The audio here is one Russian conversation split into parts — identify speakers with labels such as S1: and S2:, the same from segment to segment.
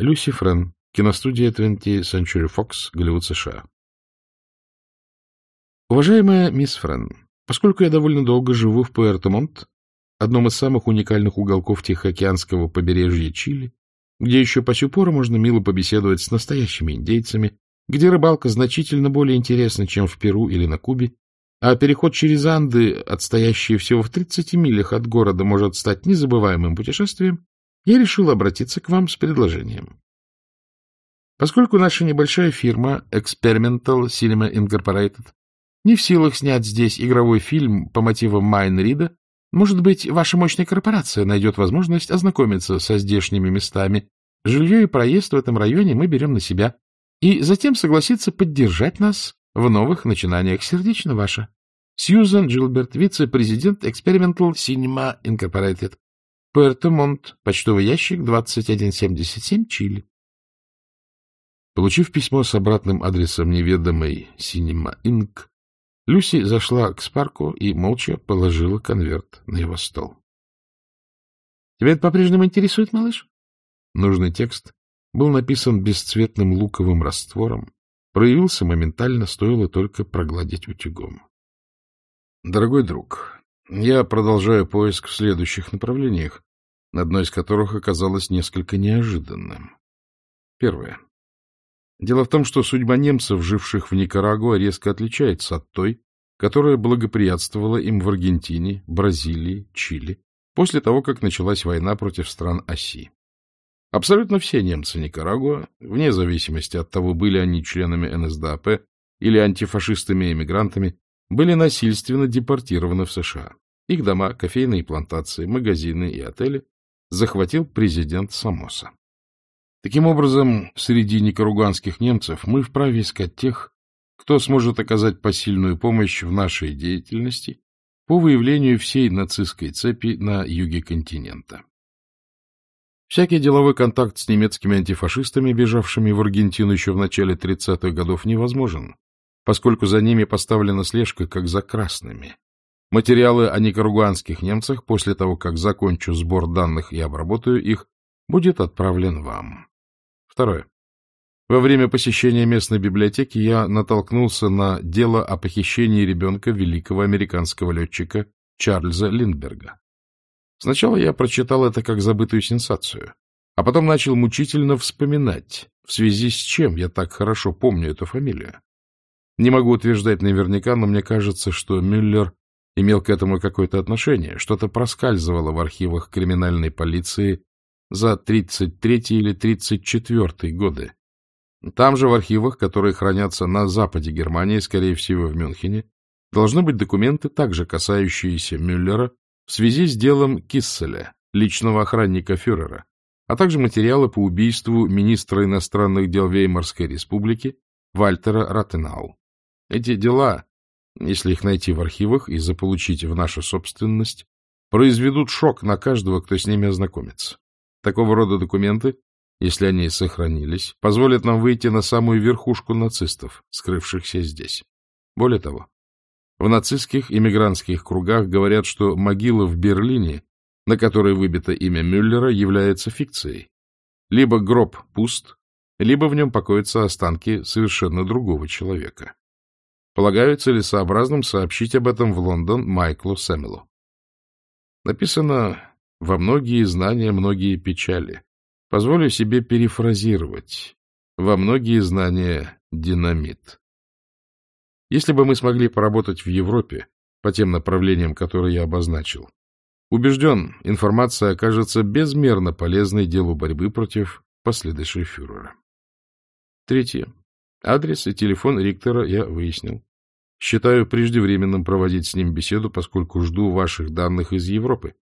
S1: Люси Френ, киностудия 20th Century Fox, Голливуд, США. Уважаемая мисс Френ, поскольку я довольно долго живу в Пуэрто-Монт, одном из самых уникальных уголков Тихоокеанского побережья Чили, где еще по сю пору можно мило побеседовать с настоящими индейцами, где рыбалка значительно более интересна, чем в Перу или на Кубе, а переход через Анды, отстоящие всего в 30 милях от города, может стать незабываемым путешествием, я решил обратиться к вам с предложением. Поскольку наша небольшая фирма Experimental Cinema Incorporated не в силах снять здесь игровой фильм по мотивам Майн Рида, может быть, ваша мощная корпорация найдет возможность ознакомиться со здешними местами. Жилье и проезд в этом районе мы берем на себя, и затем согласится поддержать нас в новых начинаниях. Сердечно ваша. Сьюзан Джилберт, вице-президент Experimental Cinema Incorporated. Пуэрто-Монт, почтовый ящик 2177, Чили. Получив письмо с обратным адресом неведомой Cinema Inc., Люси зашла к Спарку и молча положила конверт на его стол. — Тебя это по-прежнему интересует, малыш? Нужный текст был написан бесцветным луковым раствором, проявился моментально, стоило только прогладить утюгом. — Дорогой друг, я продолжаю поиск в следующих направлениях, одно из которых оказалось несколько неожиданным. Первое. Дело в том, что судьба немцев, живших в Никарагуа, резко отличается от той, которая благоприятствовала им в Аргентине, Бразилии, Чили, после того, как началась война против стран оси. Абсолютно все немцы Никарагуа, вне зависимости от того, были они членами НСДАП или антифашистами-эмигрантами, были насильственно депортированы в США. Их дома, кофейные плантации, магазины и отели захватил президент Самоса. Таким образом, среди никаруганских немцев мы вправе искать тех, кто сможет оказать посильную помощь в нашей деятельности по выявлению всей нацистской цепи на юге континента. Всякий деловой контакт с немецкими антифашистами, бежавшими в Аргентину еще в начале 30-х годов, невозможен, поскольку за ними поставлена слежка, как за красными. Материалы о никаруганских немцах после того, как закончу сбор данных и обработаю их, будет отправлен вам. Второе. Во время посещения местной библиотеки я натолкнулся на дело о похищении ребенка великого американского летчика Чарльза Линдберга. Сначала я прочитал это как забытую сенсацию, а потом начал мучительно вспоминать, в связи с чем я так хорошо помню эту фамилию. Не могу утверждать наверняка, но мне кажется, что Мюллер имел к этому какое-то отношение, что-то проскальзывало в архивах криминальной полиции за 33 или 34 годы. Там же в архивах, которые хранятся на западе Германии, скорее всего в Мюнхене, должны быть документы, также касающиеся Мюллера в связи с делом Кисселя, личного охранника фюрера, а также материалы по убийству министра иностранных дел Веймарской республики Вальтера Ратенау. Эти дела, если их найти в архивах и заполучить в нашу собственность, произведут шок на каждого, кто с ними ознакомится. Такого рода документы, если они сохранились, позволят нам выйти на самую верхушку нацистов, скрывшихся здесь. Более того, в нацистских иммигрантских кругах говорят, что могила в Берлине, на которой выбито имя Мюллера, является фикцией. Либо гроб пуст, либо в нем покоятся останки совершенно другого человека. Полагаю целесообразным сообщить об этом в Лондон Майклу Сэмелу. Написано во многие знания, многие печали. Позволю себе перефразировать. Во многие знания динамит. Если бы мы смогли поработать в Европе по тем направлениям, которые я обозначил, убежден, информация окажется безмерно полезной делу борьбы против последующего фюрера. Третье. Адрес и телефон Риктора я выяснил. Считаю преждевременным проводить с ним беседу, поскольку жду ваших данных из Европы.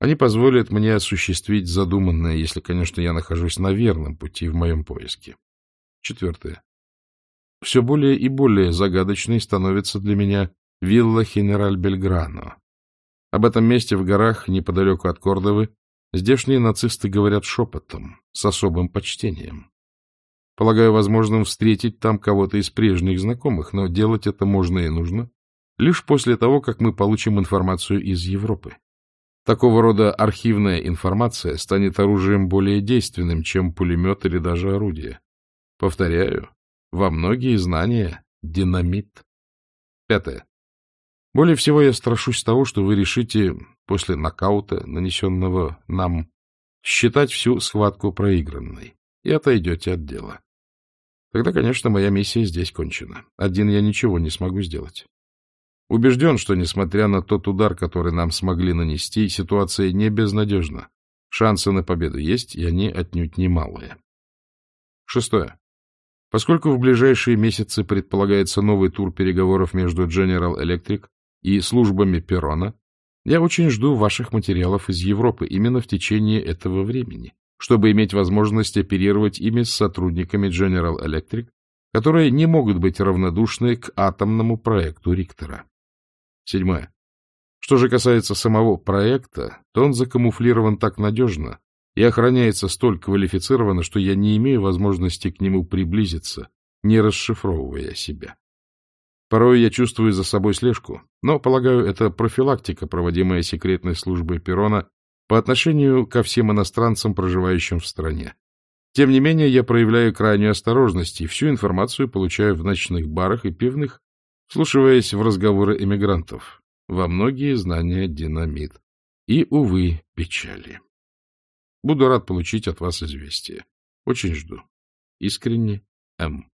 S1: Они позволят мне осуществить задуманное, если, конечно, я нахожусь на верном пути в моем поиске. Четвертое. Все более и более загадочной становится для меня вилла Хенераль Бельграно. Об этом месте в горах, неподалеку от Кордовы, здешние нацисты говорят шепотом, с особым почтением. Полагаю возможным встретить там кого-то из прежних знакомых, но делать это можно и нужно лишь после того, как мы получим информацию из Европы. Такого рода архивная информация станет оружием более действенным, чем пулемет или даже орудие. Повторяю, во многие знания динамит. Пятое. Более всего я страшусь того, что вы решите после нокаута, нанесенного нам, считать всю схватку проигранной и отойдете от дела. Тогда, конечно, моя миссия здесь кончена. Один я ничего не смогу сделать. Убежден, что, несмотря на тот удар, который нам смогли нанести, ситуация не безнадежна. Шансы на победу есть, и они отнюдь немалые. Шестое. Поскольку в ближайшие месяцы предполагается новый тур переговоров между General Electric и службами Перона, я очень жду ваших материалов из Европы именно в течение этого времени, чтобы иметь возможность оперировать ими с сотрудниками General Electric, которые не могут быть равнодушны к атомному проекту Риктора. Седьмое. Что же касается самого проекта, то он закамуфлирован так надежно и охраняется столь квалифицированно, что я не имею возможности к нему приблизиться, не расшифровывая себя. Порой я чувствую за собой слежку, но, полагаю, это профилактика, проводимая секретной службой Перона по отношению ко всем иностранцам, проживающим в стране. Тем не менее, я проявляю крайнюю осторожность и всю информацию получаю в ночных барах и пивных, вслушиваясь в разговоры эмигрантов, во многие знания динамит и, увы, печали. Буду рад получить от вас известие. Очень жду. Искренне, М.